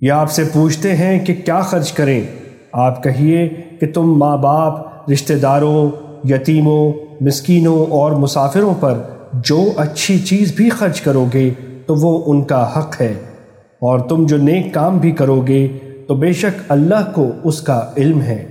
یا آپ سے پوچھتے ہیں کہ کیا خرچ کریں، آپ کہیے کہ تم ماں باپ، رشتہ داروں، یتیموں، مسکینوں اور مسافروں پر جو اچھی چیز بھی خرچ کرو گے تو وہ ان کا حق ہے۔ اور تم جو نیک کام بھی کرو گے تو بے شک اللہ کو اس کا علم ہے۔